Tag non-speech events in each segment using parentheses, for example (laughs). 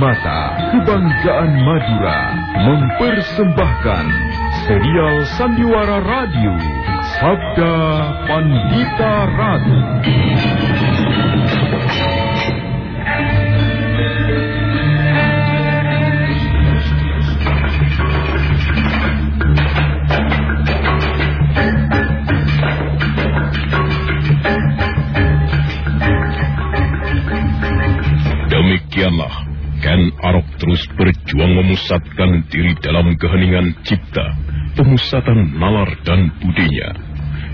Karimata, Kebanggaan Madura, mempersembahkan serial Sandiwara Radio, Sabda Pandita Ratu. Terus berjuang memusatkan diri dalam keheningan cipta, pemusatan nalar dan budinya.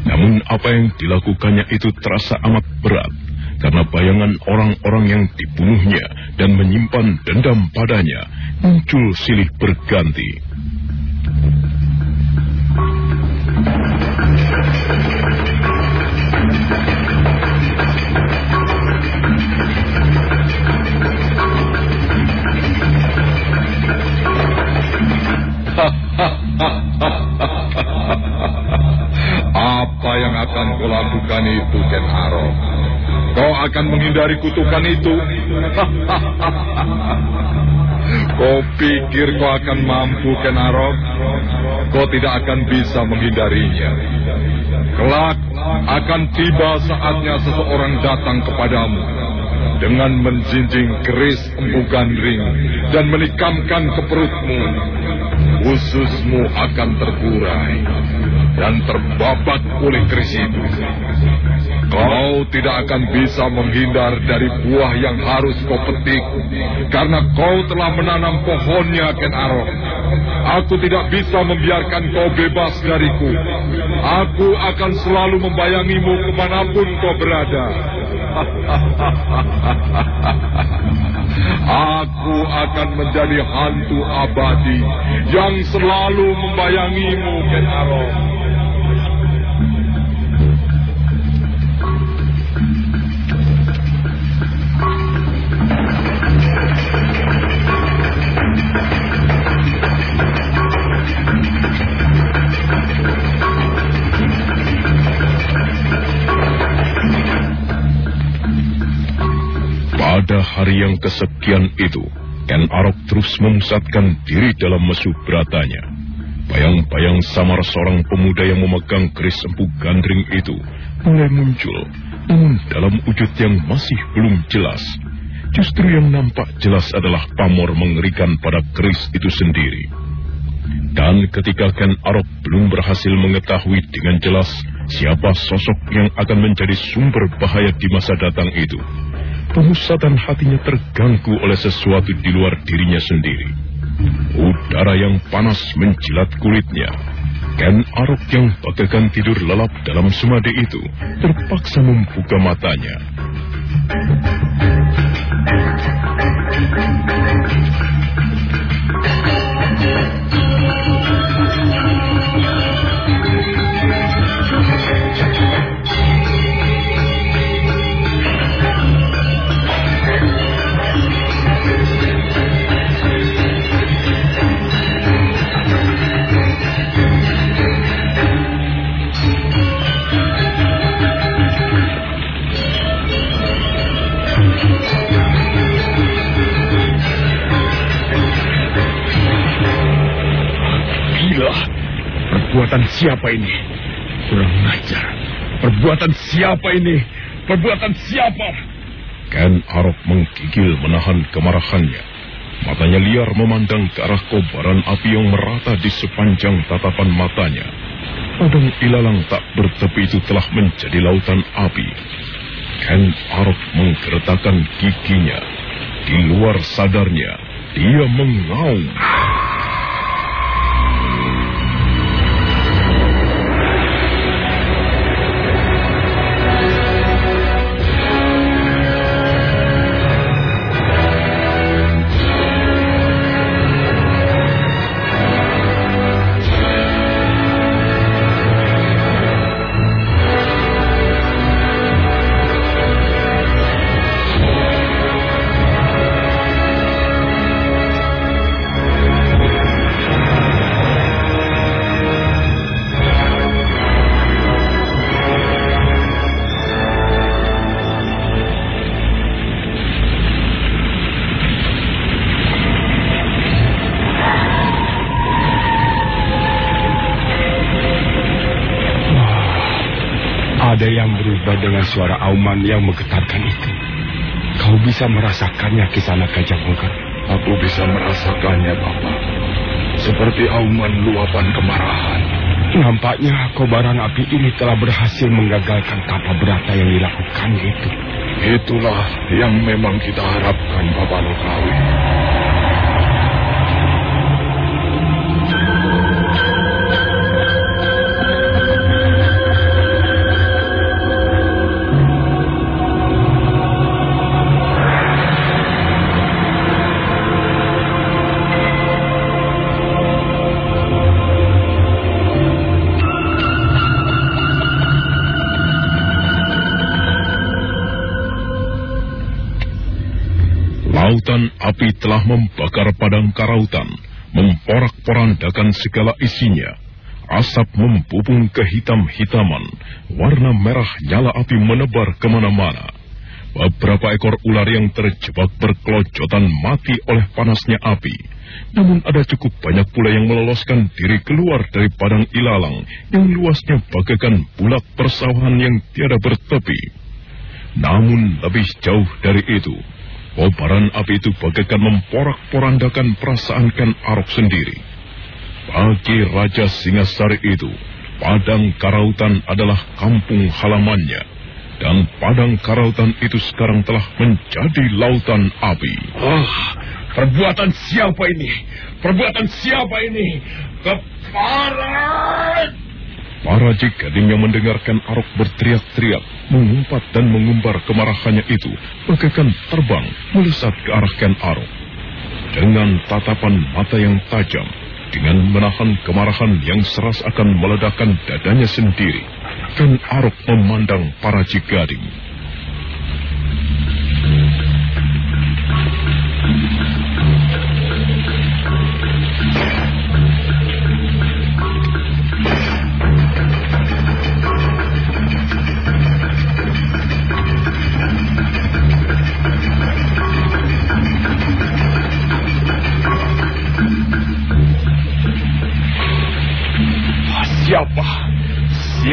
Namun apa yang dilakukannya itu terasa amat berat, karena bayangan orang-orang yang dibunuhnya dan menyimpan dendam padanya muncul silih berganti. Akan menghindari kutukan itu? (laughs) kau pikir kau akan mampu, Ken Arok? Kau tidak akan bisa menghindarinya. Kelak akan tiba saatnya seseorang datang kepadamu dengan menjinjing keris empu gandring dan menikamkan ke perutmu. Ususmu akan terburai dan terbabat oleh keris itu. Kau tidak akan bisa menghindar dari buah yang harus kau petik karena kau telah menanam pohonnya, Ken Arok. Aku tidak bisa membiarkan kau bebas dariku. Aku akan selalu membayangimu ke mana pun kau berada. (laughs) Aku akan menjadi hantu abadi yang selalu membayangimu, Ken Arok. Hari yang kesekian itu, Ken Arok terus memusatkan diri dalam mesu beratanya. Bayang-bayang samar seorang pemuda yang memegang keris empu gandring itu mulai muncul, namun dalam wujud yang masih belum jelas. Justru yang nampak jelas adalah pamor mengerikan pada keris itu sendiri. Dan ketika Ken Arok belum berhasil mengetahui dengan jelas siapa sosok yang akan menjadi sumber bahaya di masa datang itu, pemusatan hatinya terganggu oleh sesuatu di luar dirinya sendiri. Udara yang panas menjilat kulitnya. Ken Arok yang bagaikan tidur lelap dalam semade itu terpaksa membuka matanya. Perbuatan siapa ini? Kurang ajar. Perbuatan siapa ini? Perbuatan siapa? Ken Arok menggigil menahan kemarahannya. Matanya liar memandang ke arah kobaran api yang merata di sepanjang tatapan matanya. Padang ilalang tak bertepi itu telah menjadi lautan api. Ken Arok menggeretakkan giginya. Di luar sadarnya, dia mengaum. Suara auman yang menggetarkan itu. Kau bisa merasakannya ke sana Gajah? Aku bisa merasakannya, Bapak. Seperti auman luapan kemarahan. Nampaknya kobaran api ini telah berhasil menggagalkan tapa berata yang dilakukan itu. Itulah yang memang kita harapkan, Bapak Lokawi. Segala isinya. Asap membubung kehitam-hitaman, warna merah nyala api menebar ke mana-mana. Beberapa ekor ular yang terjebak berkelojotan mati oleh panasnya api. Namun ada cukup banyak pula yang meloloskan diri keluar dari padang ilalang yang luasnya bagaikan bulat persawahan yang tiada bertepi. Namun lebih jauh dari itu, Kobaran api itu bagaikan memporak-porandakan perasaan Ken Arok sendiri. Bagi Raja Singasari itu, Padang Karautan adalah kampung halamannya. Dan Padang Karautan itu sekarang telah menjadi lautan api. Oh, perbuatan siapa ini? Perbuatan siapa ini? Keparat! Para Jigading yang mendengarkan Arok berteriak-teriak, mengumpat dan mengumbar kemarahannya itu, bagaikan terbang melesat ke arah Ken Arok. Dengan tatapan mata yang tajam, dengan menahan kemarahan yang seras akan meledakkan dadanya sendiri, Ken Arok memandang para Jigading.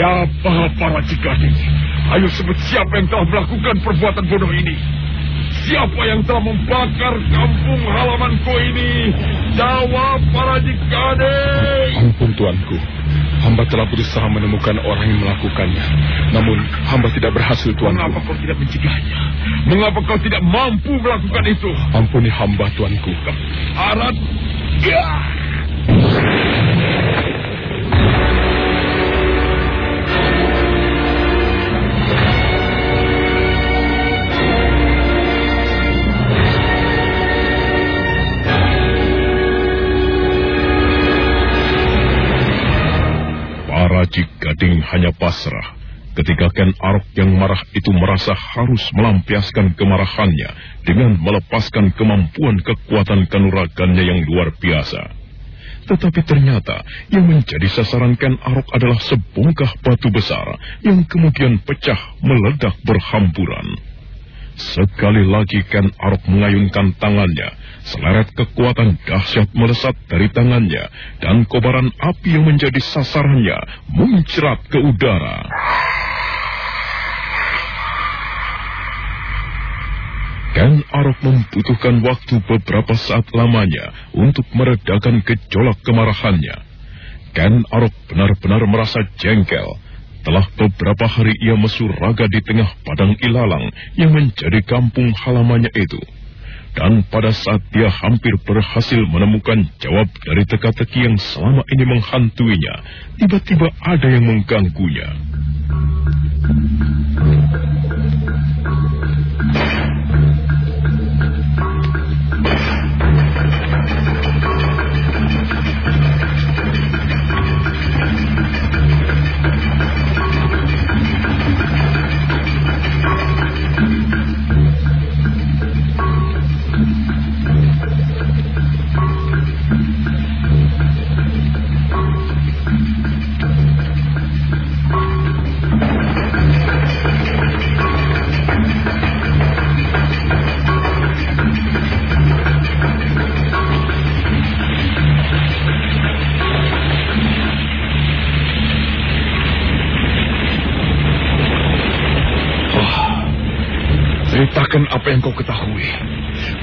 Siapa para Jigading? Ayo sebut siapa yang telah melakukan perbuatan bodoh ini. Siapa yang telah membakar kampung halamanku ini? Jawab para Jigading! Ampun tuanku. Hamba telah berusaha menemukan orang yang melakukannya. Namun hamba tidak berhasil tuanku. Mengapa kau tidak mencegahnya? Mengapa kau tidak mampu melakukan itu? Ampuni hamba tuanku. Arat. Ya! Ken Arok yang marah itu merasa harus melampiaskan kemarahannya dengan melepaskan kemampuan kekuatan kanuragannya yang luar biasa. Tetapi ternyata yang menjadi sasaran Ken Arok adalah sebongkah batu besar yang kemudian pecah meledak berhamburan. Sekali lagi Ken Arok mengayunkan tangannya, seleret kekuatan dahsyat melesat dari tangannya, dan kobaran api yang menjadi sasarannya muncrat ke udara. Ken Arok membutuhkan waktu beberapa saat lamanya untuk meredakan gejolak kemarahannya. Ken Arok benar-benar merasa jengkel telah beberapa hari ia mesuraga di tengah padang ilalang yang menjadi kampung halamannya itu. Dan pada saat dia hampir berhasil menemukan jawab dari teka-teki yang selama ini menghantuinya, tiba-tiba ada yang mengganggunya.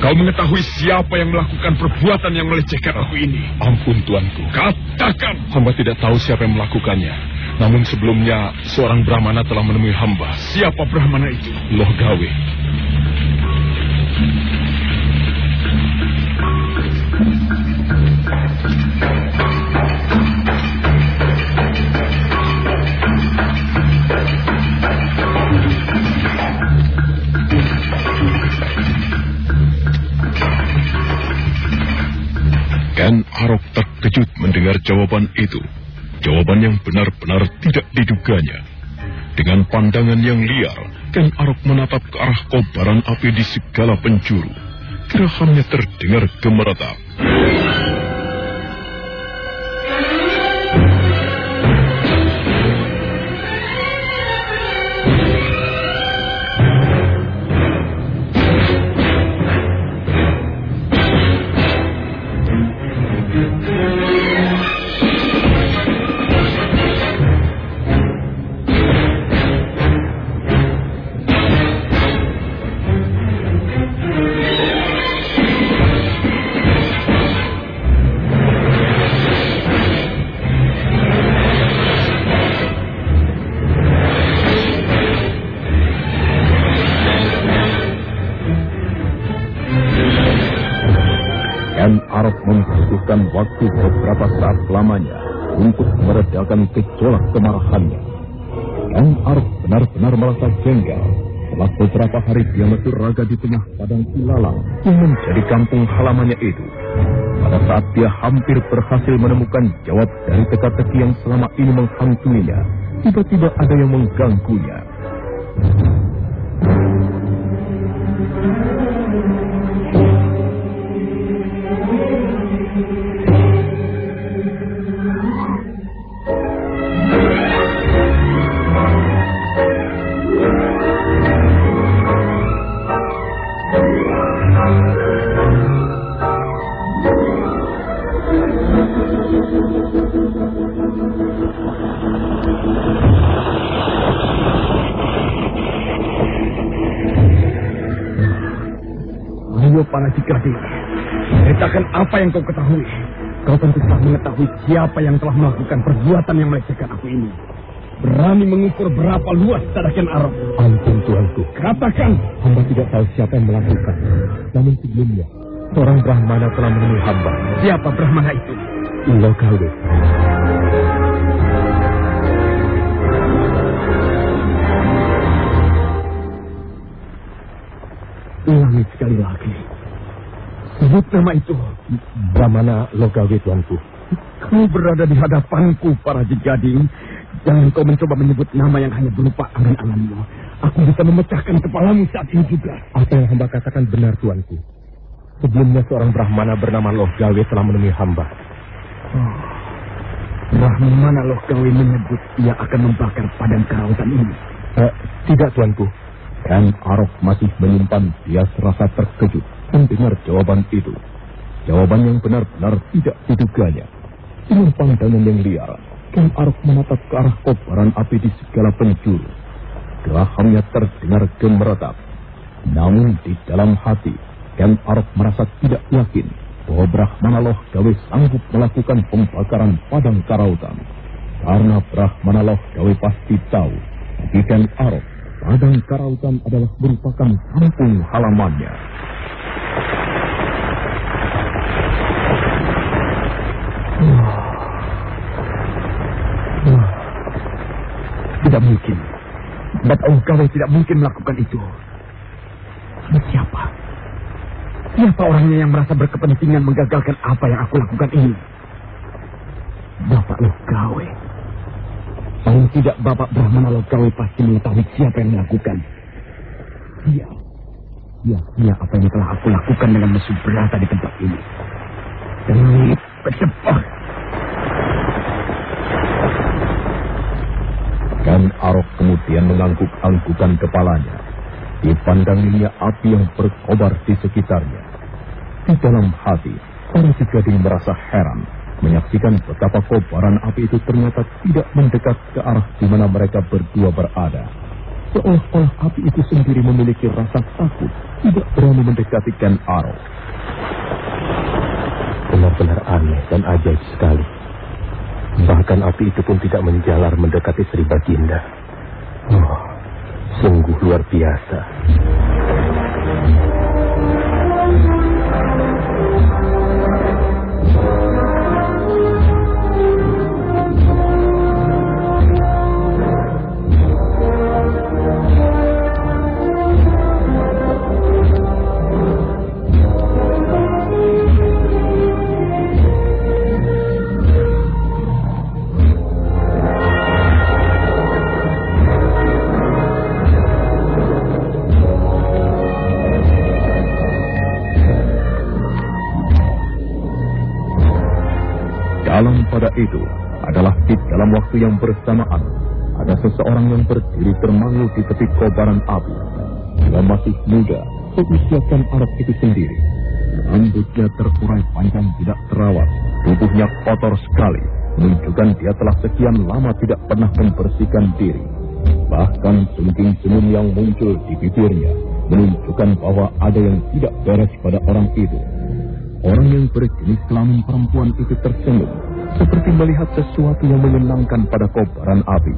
Kau mengetahui siapa yang melakukan perbuatan yang melecehkan aku ini. Ampun tuanku. Katakan. Hamba tidak tahu siapa yang melakukannya. Namun sebelumnya seorang Brahmana telah menemui hamba. Siapa Brahmana itu? Loh Gawe. Terkejut mendengar jawaban itu. Jawaban yang benar-benar tidak diduganya. Dengan pandangan yang liar, Ken Arok menatap ke arah kobaran api di segala penjuru. Gerahannya terdengar gemeretak. Ken Arok membutuhkan waktu beberapa saat lamanya untuk meredakan gejolak kemarahannya. Ken Arok benar-benar merasa jengkel setelah beberapa hari dia mesur raga di tengah padang ilalang yang menjadi kampung halamannya itu. Pada saat dia hampir berhasil menemukan jawab dari teka-teki yang selama ini menghantuinya, tiba-tiba ada yang mengganggunya. Yang kau ketahui. Kau tentu telah mengetahui siapa yang telah melakukan perbuatan yang melecehkan aku ini. Berani mengukur berapa luas tadakan Arab. Ampun tuanku, Katakan. hamba tidak tahu siapa yang melakukan. Namun sebelumnya, seorang Brahmana telah menemui hamba. Siapa Brahmana itu? Lokawe. Ulangi sekali lagi. Sebut nama itu. Brahmana Lokawe tuanku. Kau berada di hadapanku, para jegading. Jangan kau mencoba menyebut nama yang hanya berupa angan-anganmu. Aku bisa memecahkan kepalamu saat ini juga. Apa yang hamba katakan benar tuanku. Sebelumnya seorang Brahmana bernama Logawe telah menemui hamba. Brahmana loh kau menyebut ia akan membakar padang kerautan ini. Eh, tidak tuanku. Ken Arok masih menyimpan bias rasa terkejut mendengar jawaban itu. Jawaban yang benar-benar tidak diduganya. Dengan pandangan yang liar, Ken Arok menatap ke arah kobaran api di segala penjuru. Gerahamnya terdengar gemeretak. Namun di dalam hati, Ken Arok merasa tidak yakin bahwa Brahmana Loh Gawe sanggup melakukan pembakaran padang karautan. Karena Brahmana Loh Gawe pasti tahu, bagi Ken Arok, padang karautan adalah merupakan kampung halamannya. Tidak mungkin. Batang kau tidak mungkin melakukan itu. Lalu siapa? Siapa orangnya yang merasa berkepentingan menggagalkan apa yang aku lakukan ini? Bapak Logawe. Paling tidak Bapak Brahmana Logawe pasti mengetahui siapa yang melakukan. Dia. Dia, dia apa yang telah aku lakukan dengan musuh berata di tempat ini. Demi bercepat. Ken Arok kemudian mengangguk-anggukan kepalanya. Dipandanginya api yang berkobar di sekitarnya. Di dalam hati, para si gading merasa heran menyaksikan betapa kobaran api itu ternyata tidak mendekat ke arah di mana mereka berdua berada. seolah-olah api itu sendiri memiliki rasa takut, tidak berani mendekati Ken Arok. Benar-benar aneh dan ajaib sekali. Bahkan api itu pun tidak menjalar mendekati Sri Baginda. Oh, sungguh luar biasa. Itu adalah di dalam waktu yang bersamaan ada seseorang yang berdiri termangu di tepi kobaran api. Dia masih muda, seusiakan Arab itu sendiri. Rambutnya terurai panjang tidak terawat, tubuhnya kotor sekali, menunjukkan dia telah sekian lama tidak pernah membersihkan diri. Bahkan senyum-senyum yang muncul di bibirnya menunjukkan bahwa ada yang tidak beres pada orang itu. Orang yang berjenis kelamin perempuan itu tersenyum, seperti melihat sesuatu yang menyenangkan pada kobaran api.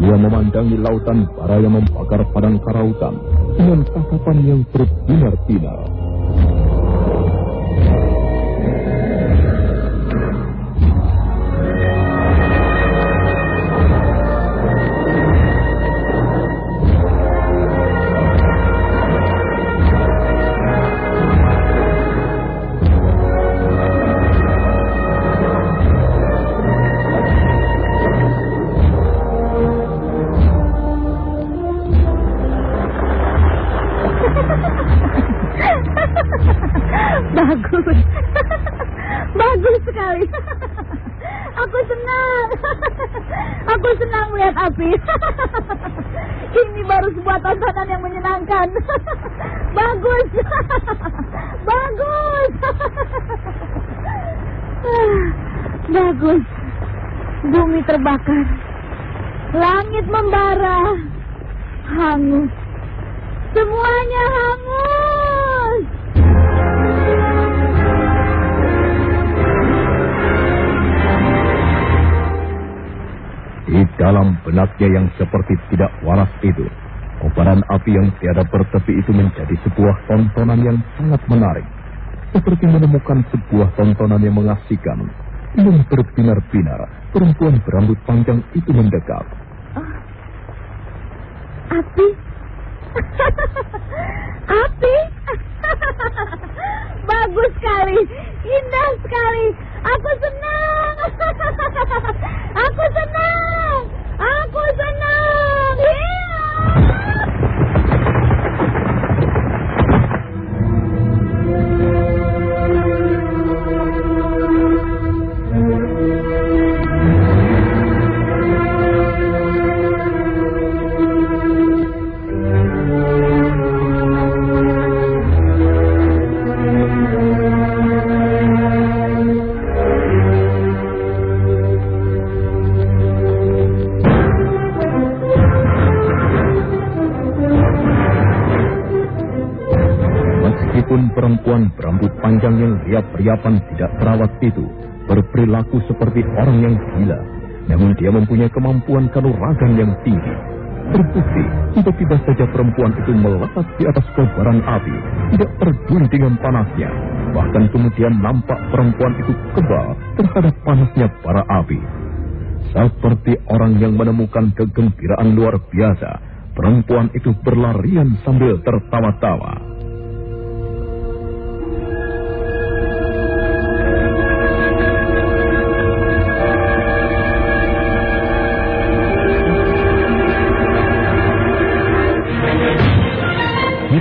Dia memandangi lautan bara yang membakar padang karautan dengan tatapan yang berbinar-binar. Dalam benaknya yang seperti tidak waras itu, kobaran api yang tiada bertepi itu menjadi sebuah tontonan yang sangat menarik. Seperti menemukan sebuah tontonan yang mengasihkan. Yang berbinar-binar, perempuan berambut panjang itu mendekat. Api? (laughs) Api? (laughs) Bagus sekali, indah sekali. Aku senang. (laughs) Aku senang. Aku senang. Iya. Meskipun perempuan berambut panjang yang riap-riapan tidak terawat itu berperilaku seperti orang yang gila, namun dia mempunyai kemampuan kanuragan yang tinggi. Terbukti, tiba-tiba saja perempuan itu melekat di atas kobaran api, tidak peduli dengan panasnya. Bahkan kemudian nampak perempuan itu kebal terhadap panasnya bara api. Seperti orang yang menemukan kegembiraan luar biasa, perempuan itu berlarian sambil tertawa-tawa.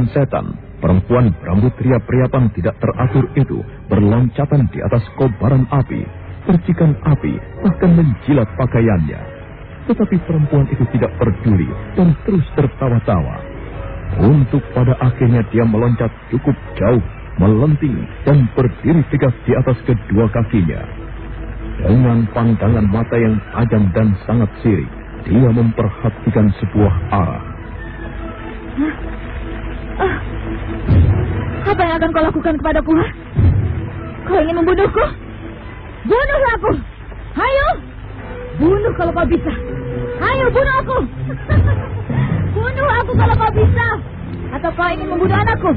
Kepancingan setan, perempuan berambut riap-riapan tidak teratur itu berloncatan di atas kobaran api, percikan api, bahkan menjilat pakaiannya. Tetapi perempuan itu tidak peduli dan terus tertawa-tawa. Untuk pada akhirnya dia meloncat cukup jauh, melenting dan berdiri tegak di atas kedua kakinya. Dengan pandangan mata yang tajam dan sangat sirik, dia memperhatikan sebuah arah. Ah, apa yang akan kau lakukan kepadaku? Kau ingin membunuhku? Bunuhlah aku! Ayo! Bunuh kalau kau bisa. Ayo bunuh aku! (laughs) bunuh aku kalau kau bisa. Atau kau ingin membunuh anakku? (laughs)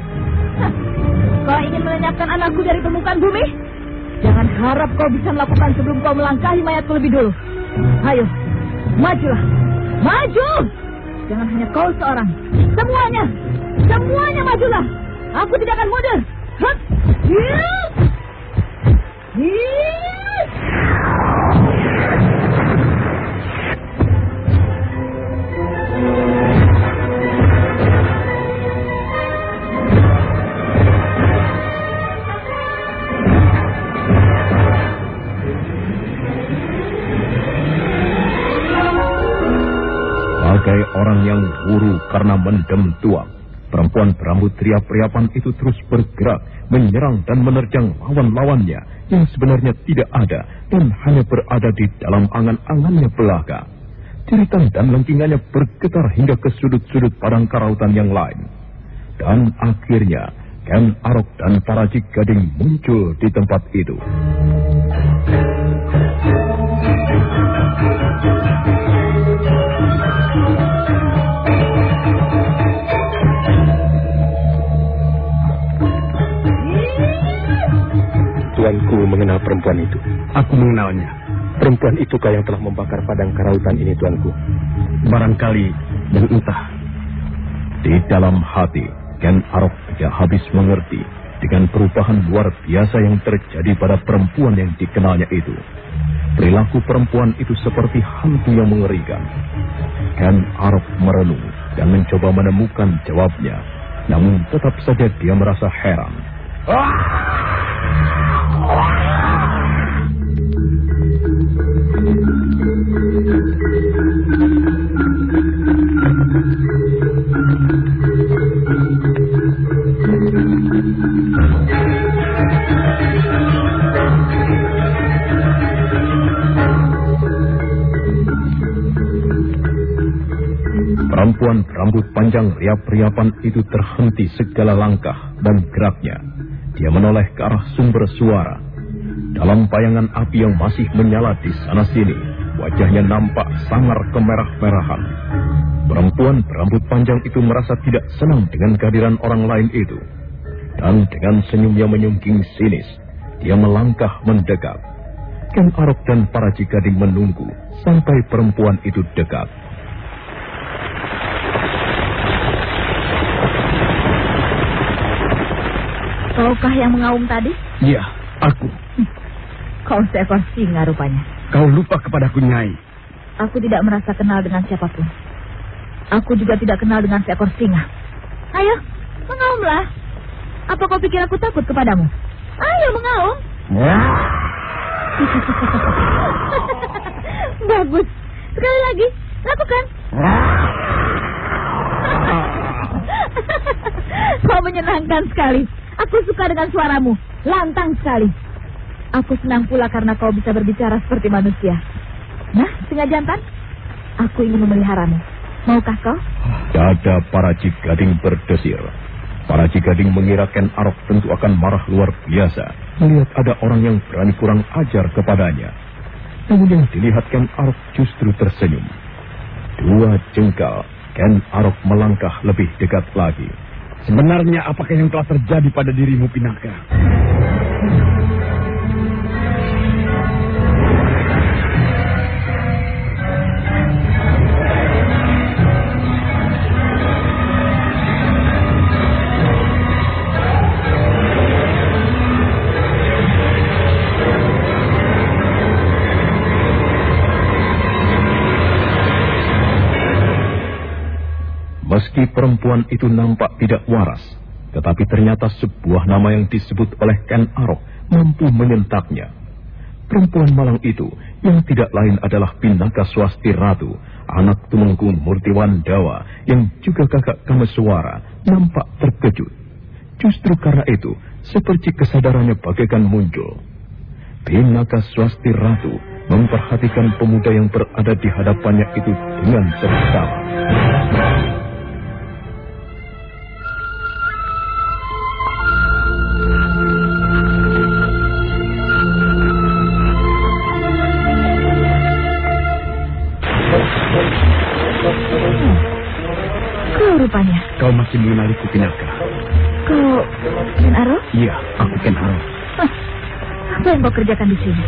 Kau ingin melenyapkan anakku dari permukaan bumi? Jangan harap kau bisa melakukan sebelum kau melangkahi mayatku lebih dulu. Ayo, majulah. Maju! Jangan hanya kau seorang. Semuanya. Semuanya majulah. Aku tidak akan mundur. Hup. Karena mendem tuang, perempuan berambut riap-riapan itu terus bergerak, menyerang dan menerjang lawan-lawannya yang sebenarnya tidak ada dan hanya berada di dalam angan-angannya belaka. Jeritan dan lengkingannya bergetar hingga ke sudut-sudut padang karautan yang lain. Dan akhirnya, Ken Arok dan para Gading muncul di tempat itu. Tuanku mengenal perempuan itu. Aku mengenalnya. Perempuan itukah yang telah membakar padang karautan ini, tuanku? Barangkali dan entah. Di dalam hati, Ken Arok tidak habis mengerti dengan perubahan luar biasa yang terjadi pada perempuan yang dikenalnya itu. Perilaku perempuan itu seperti hantu yang mengerikan. Ken Arok merenung dan mencoba menemukan jawabnya. Namun tetap saja dia merasa heran. Perempuan panjang riap-riapan itu terhenti segala langkah dan geraknya. Dia menoleh ke arah sumber suara. Dalam bayangan api yang masih menyala di sana sini, wajahnya nampak sangar kemerah-merahan. Perempuan berambut panjang itu merasa tidak senang dengan kehadiran orang lain itu. Dan dengan senyum yang menyungking sinis, dia melangkah mendekat. Ken Arok dan para Cikading menunggu sampai perempuan itu dekat. Kaukah yang mengaum tadi? Iya, aku. Kau seekor singa rupanya. Kau lupa kepadaku, Nyai. Aku tidak merasa kenal dengan siapa pun. Aku juga tidak kenal dengan seekor singa. Ayo, mengaumlah. Apa kau pikir aku takut kepadamu? Ayo, mengaum. (laughs) Bagus. Sekali lagi, lakukan. (laughs) kau menyenangkan sekali. Aku suka dengan suaramu. Lantang sekali. Aku senang pula karena kau bisa berbicara seperti manusia. Nah, singa jantan, aku ingin memeliharamu. Maukah kau? Dada para Cigading berdesir. Para Cigading mengira Ken Arok tentu akan marah luar biasa melihat ada orang yang berani kurang ajar kepadanya. Namun yang dilihat Ken Arok justru tersenyum. Dua jengkal, Ken Arok melangkah lebih dekat lagi. Sebenarnya apakah yang telah terjadi pada dirimu, Pinaka? Meski perempuan itu nampak tidak waras, tetapi ternyata sebuah nama yang disebut oleh Ken Arok mampu menyentaknya. Perempuan malang itu yang tidak lain adalah Pinaka Swasti Ratu, anak Tumenggung Murtiwandawa yang juga kakak Kameswara, nampak terkejut. Justru karena itu, seperti kesadarannya bagaikan muncul. Pinaka Swasti Ratu memperhatikan pemuda yang berada di hadapannya itu dengan seksama. Kau masih mengenaliku, Pinaka? Kau Ken Aro? Iya, aku Ken Arok. Hah, Apa yang kau kerjakan di sini?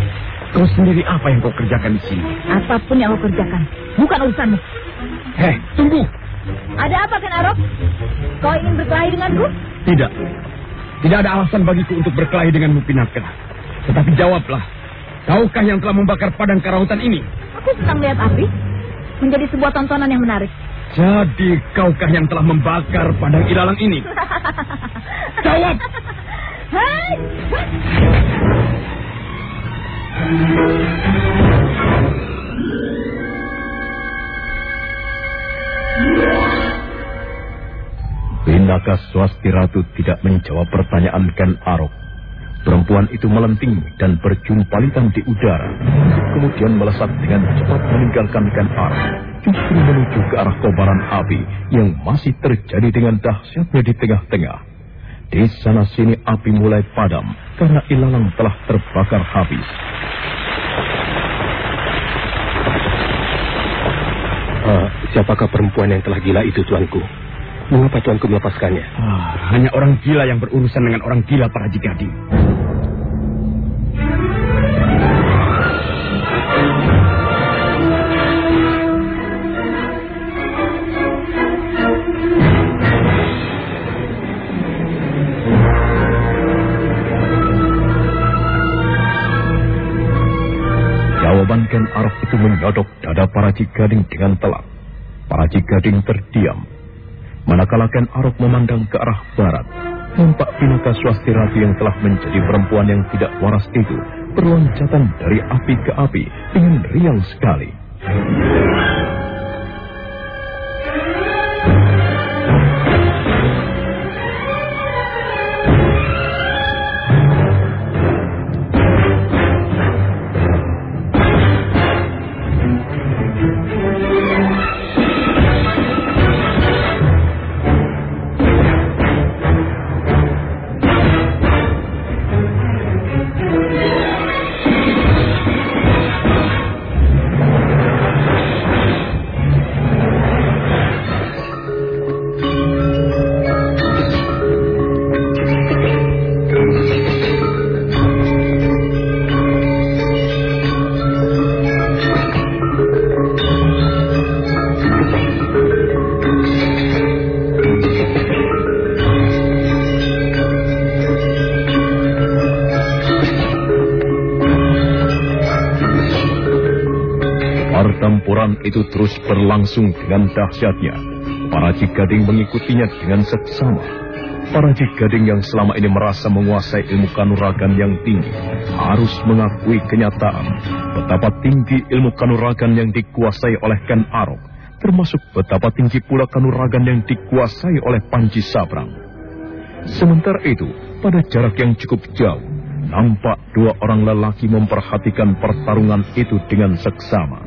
Kau sendiri apa yang kau kerjakan di sini? Apa pun yang kau kerjakan, bukan urusanmu. Hei, tunggu! Ada apa Ken Arok? Kau ingin berkelahi denganku? Tidak. Tidak ada alasan bagiku untuk berkelahi denganmu, Pinaka. Tetapi jawablah. Kaukah yang telah membakar padang karautan ini? Aku senang lihat api. Menjadi sebuah tontonan yang menarik. Jadi kaukah yang telah membakar padang ilalang ini? (laughs) Jawab! Hai! Pinaka Swasti Ratu tidak menjawab pertanyaan Ken Arok. Perempuan itu melenting dan berjumpalitan di udara. Kemudian melesat dengan cepat meninggalkan Ken Arok. Justru menuju ke arah kobaran api yang masih terjadi dengan dahsyatnya di tengah-tengah. Di sana sini api mulai padam karena ilalang telah terbakar habis. Ah, siapakah perempuan yang telah gila itu, tuanku? Mengapa tuanku melepaskannya? Ah, hanya orang gila yang berurusan dengan orang gila para jikadi. Jawaban Ken Arok itu menyodok dada para Cigading dengan telak. Para Cigading terdiam. Manakala Ken Arok memandang ke arah barat, nampak Pinaka Swasti Ratu yang telah menjadi perempuan yang tidak waras itu berloncatan dari api ke api dengan riang sekali. Pertempuran itu terus berlangsung dengan dahsyatnya. Para Cigading mengikutinya dengan seksama. Para Cigading yang selama ini merasa menguasai ilmu kanuragan yang tinggi harus mengakui kenyataan betapa tinggi ilmu kanuragan yang dikuasai oleh Ken Arok, termasuk betapa tinggi pula kanuragan yang dikuasai oleh Panji Sabrang. Sementara itu, pada jarak yang cukup jauh, nampak dua orang lelaki memperhatikan pertarungan itu dengan seksama.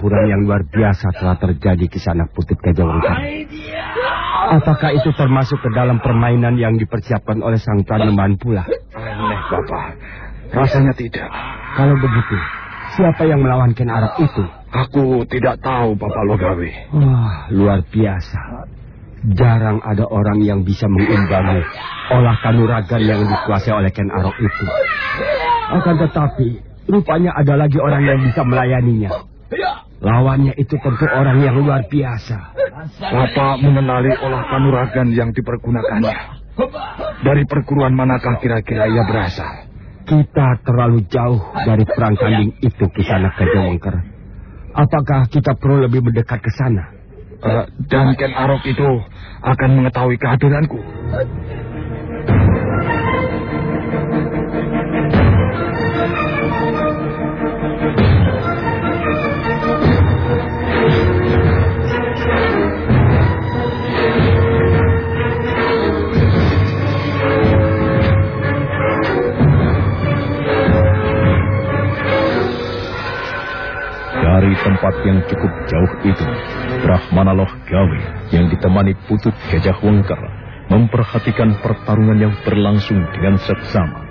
Pertempuran yang luar biasa telah terjadi di sana Putih Gajah Apakah itu termasuk ke dalam permainan yang dipersiapkan oleh sang tuan Leman pula? Aneh, Bapak. Rasanya tidak. Kalau begitu, siapa yang melawan Ken Arok itu? Aku tidak tahu, Bapak Logawi. Wah, luar biasa. Jarang ada orang yang bisa mengimbangi olah kanuragan yang dikuasai oleh Ken Arok itu. Akan tetapi, rupanya ada lagi orang yang bisa melayaninya. Lawannya itu tentu orang yang luar biasa. Bapak mengenali olah kanuragan yang dipergunakannya. Dari perguruan manakah kira-kira ia berasal? Kita terlalu jauh dari perang tanding itu ke sana ke Jawangker. Apakah kita perlu lebih mendekat ke sana? Uh, dan Ken Arok itu akan mengetahui kehadiranku. Tempat yang cukup jauh itu, Brahmana Loh Gawe yang ditemani Putut Gajah Wengker memperhatikan pertarungan yang berlangsung dengan seksama.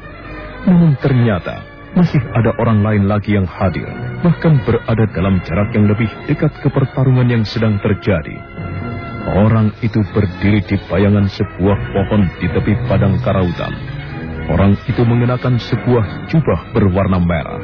Namun ternyata masih ada orang lain lagi yang hadir, bahkan berada dalam jarak yang lebih dekat ke pertarungan yang sedang terjadi. Orang itu berdiri di bayangan sebuah pohon di tepi padang karautan. Orang itu mengenakan sebuah jubah berwarna merah.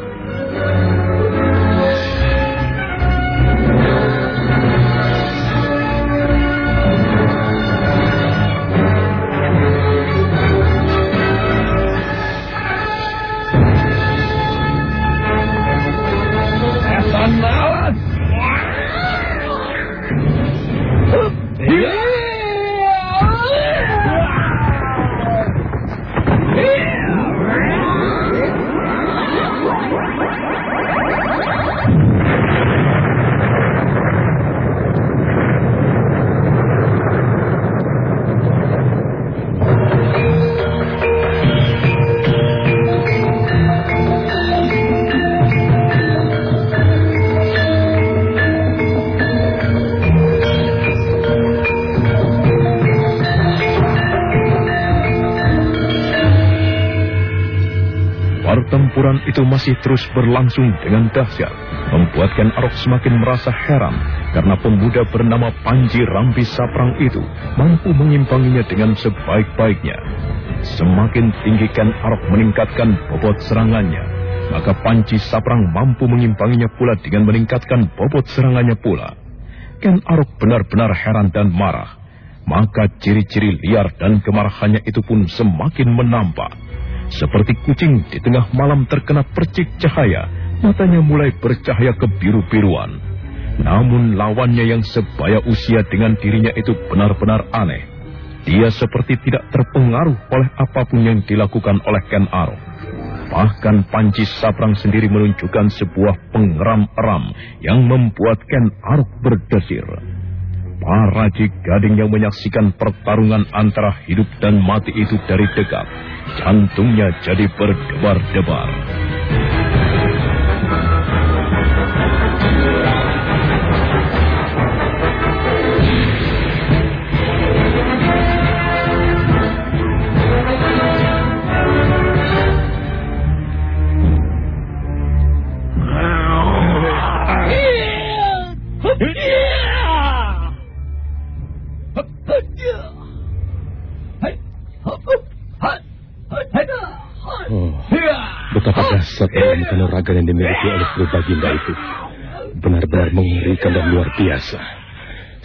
Pertempuran itu masih terus berlangsung dengan dahsyat, membuat Ken Arok semakin merasa heran karena pemuda bernama Panji Rambi Saprang itu mampu mengimbanginya dengan sebaik-baiknya. Semakin tinggi Ken Arok meningkatkan bobot serangannya, maka Panji Saprang mampu mengimbanginya pula dengan meningkatkan bobot serangannya pula. Ken Arok benar-benar heran dan marah, maka ciri-ciri liar dan kemarahannya itu pun semakin menampak. Seperti kucing di tengah malam terkena percik cahaya, matanya mulai bercahaya kebiru-biruan. Namun lawannya yang sebaya usia dengan dirinya itu benar-benar aneh. Dia seperti tidak terpengaruh oleh apa pun yang dilakukan oleh Ken Arok. Bahkan Panji Saprang sendiri menunjukkan sebuah pengeram-eram yang membuat Ken Arok berdesir. Para Gading yang menyaksikan pertarungan antara hidup dan mati itu dari dekat Jantungnya jadi berdebar-debar. Yang dimiliki oleh Sri Baginda itu benar-benar mengerikan dan luar biasa.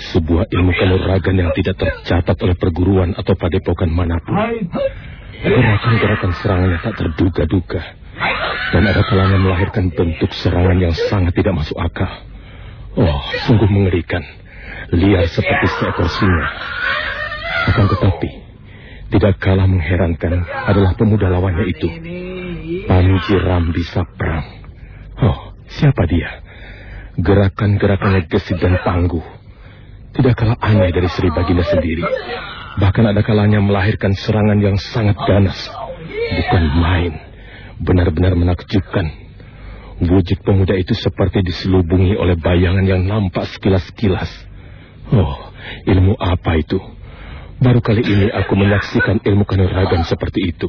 Sebuah ilmu kanuragan yang tidak tercatat oleh perguruan atau padepokan mana pun. Gerakan-gerakan serangannya tak terduga-duga. Dan ada kalanya melahirkan bentuk serangan yang sangat tidak masuk akal. Oh, sungguh mengerikan. Liar seperti seekor singa. Akan tetapi, tidak kalah mengherankan adalah pemuda lawannya itu. Panji Rambi Saprang. Siapa dia? Gerakan-gerakannya gesit dan tangguh. Tidak kalah aneh dari Sri Baginda sendiri. Bahkan ada kalanya melahirkan serangan yang sangat ganas. Bukan main. Benar-benar menakjubkan. Wujud pemuda itu seperti diselubungi oleh bayangan yang nampak sekilas-kilas. Oh, ilmu apa itu? Baru kali ini aku menyaksikan ilmu kanuragan seperti itu.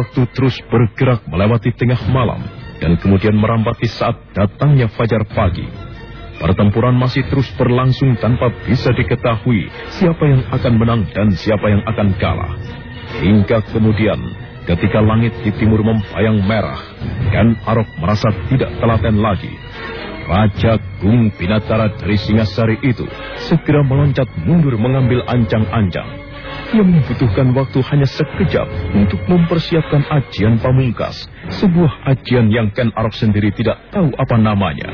Waktu terus bergerak melewati tengah malam dan kemudian merampati saat datangnya fajar pagi. Pertempuran masih terus berlangsung tanpa bisa diketahui siapa yang akan menang dan siapa yang akan kalah. Hingga kemudian ketika langit di timur membayang merah, dan Arok merasa tidak telaten lagi. Raja Gung Pinatara dari Singasari itu segera meloncat mundur mengambil ancang-ancang yang membutuhkan waktu hanya sekejap untuk mempersiapkan ajian pamungkas, sebuah ajian yang Ken Arok sendiri tidak tahu apa namanya.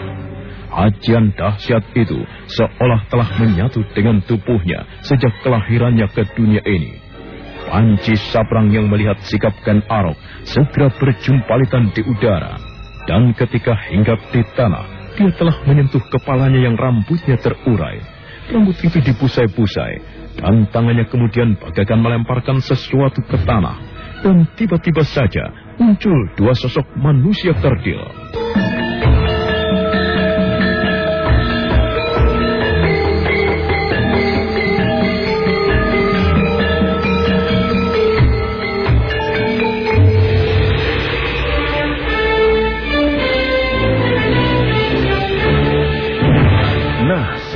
Ajian dahsyat itu seolah telah menyatu dengan tubuhnya sejak kelahirannya ke dunia ini. Panci Saprang yang melihat sikap Ken Arok segera berjumpalitan di udara. Dan ketika hinggap di tanah, dia telah menyentuh kepalanya yang rambutnya terurai. Rambut itu dipusai-pusai, dan tangannya kemudian bagaikan melemparkan sesuatu ke tanah. Dan tiba-tiba saja muncul dua sosok manusia kerdil.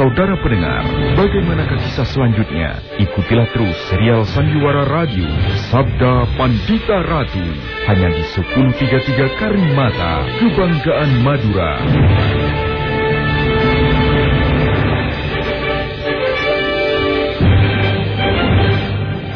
Saudara pendengar, bagaimana kisah selanjutnya? Ikutilah terus serial Sandiwara Radio Sabda Pandita Ratu hanya di 1033 Karimata, Kebanggaan Madura.